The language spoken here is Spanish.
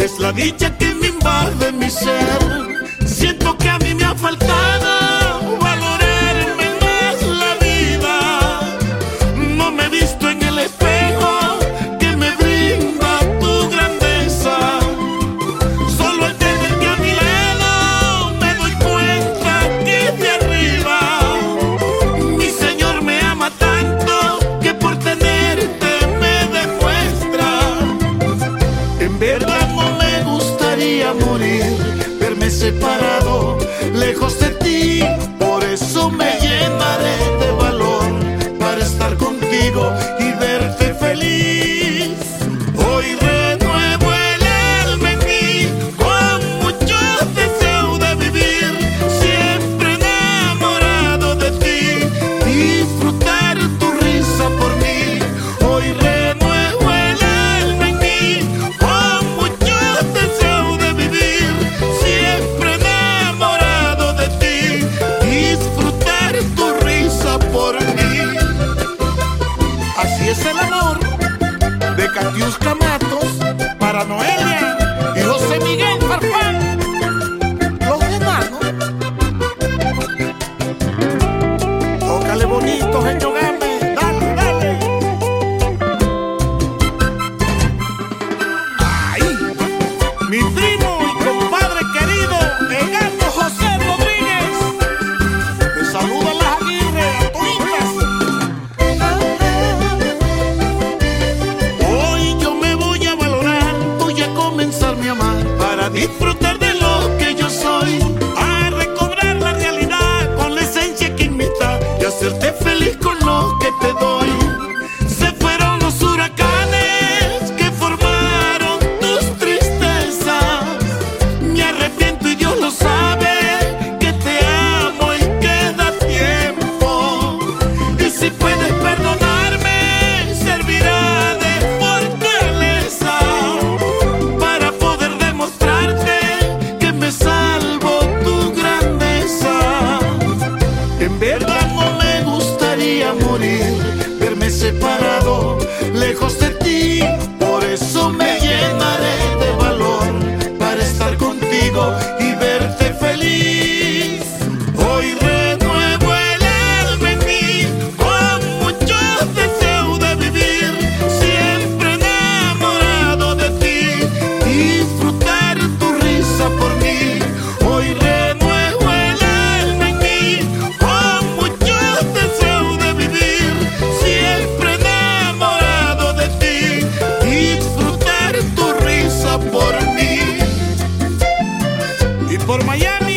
es la dicha que me invade mi ser. Siento que a mí me ha faltado valorarme más la vida. No me he visto en el espejo que me brinda tu grandeza. Solo al tenerte a mi lado me doy cuenta que de arriba mi Señor me ama tanto que por tenerte me demuestra. En verdad no me gustaría morir, verme separado, lejos de ti, por eso me para Noel lejos de. por Miami.